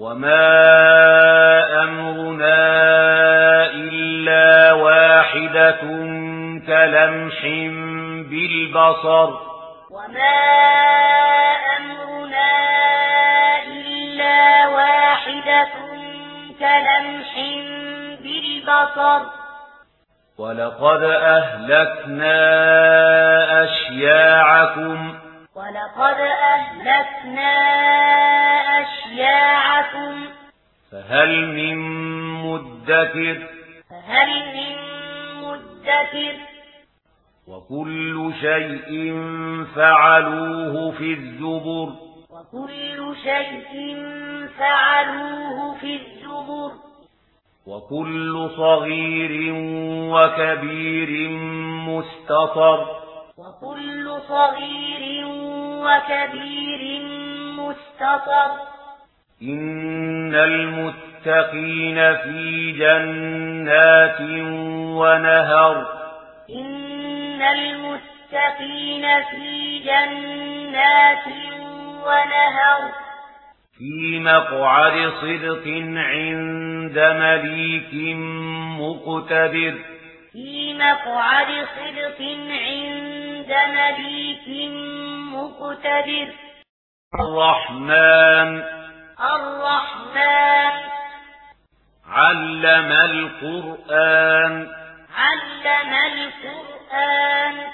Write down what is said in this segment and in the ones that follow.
وما أمرنا إلا واحدة كلمح بالبصر وما أمرنا إلا واحدة كلمح بالبصر ولقد أهلكنا أشياعكم ولقد أهلكنا أشياعكم فهل من مدكر فهل من مدكر وكل شيء فعلوه في الزبر وكل شيء فعلوه في الزبر وكل صغير وكبير مستطر وكل صغير وكبير مستطر مستقر إن المتقين في جنات ونهر. إن المتقين في جنات ونهر. في مقعد صدق عند مليك مقتدر. في مقعد صدق عند مليك مقتدر. الرحمن. الرحمن. علم القرآن. علم القرآن.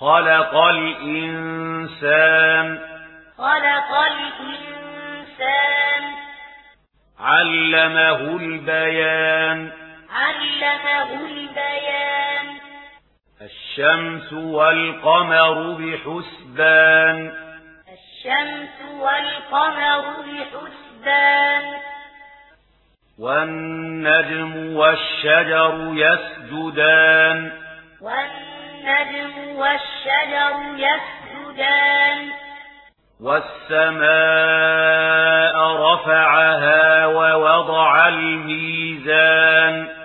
خلق الإنسان. خلق الإنسان. علمه البيان. علمه البيان. الشمس والقمر بحسبان. الشمس والقمر بحسبان والنجم والشجر يسجدان والنجم والشجر يسجدان والسماء رفعها ووضع الميزان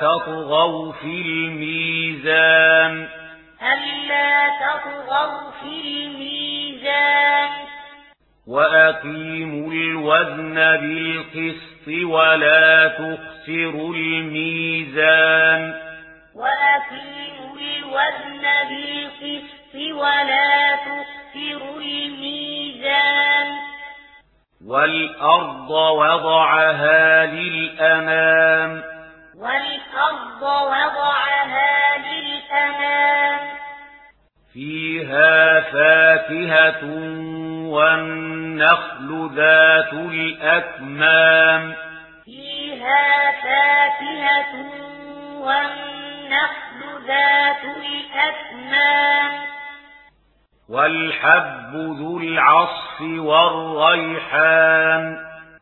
تطغوا في الميزان. ألا تطغوا في الميزان وأقيموا الوزن بالقسط ولا تخسروا الميزان. وأقيموا الوزن بالقسط ولا تخسروا الميزان. والأرض وضعها للأنام. والأرض وضعها للأنام. فيها فاكهة والنخل ذات الأكمام. فيها فاكهة والنخل ذات الأكمام. والحب ذو العصف والريحان.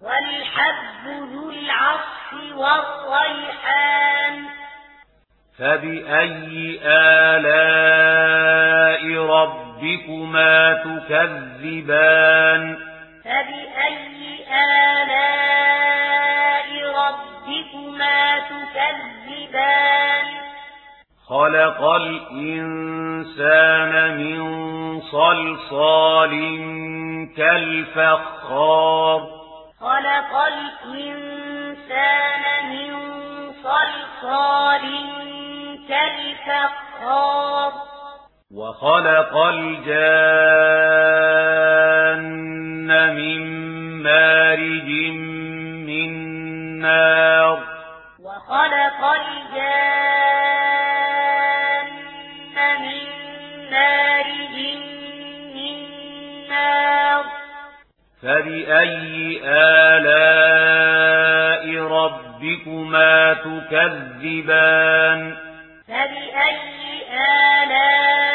والحب ذو العصف فبأي آلاء ربكما تكذبان؟ فبأي آلاء ربكما تكذبان؟ خلق الإنسان من صلصال كالفخار. خلق الإنسان صَرْصَارٍ كالفقار وَخَلَقَ الجن مِنْ مَارِجٍ مِنْ نَارٍ. وَخَلَقَ الْجَانَّ مِنْ مَارِجٍ مِنْ نَارٍ. فَبِأَيِّ آلَاءِ ربكما تكذبان فبأي آلام